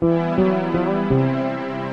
yang kini semakin jelas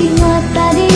ingatan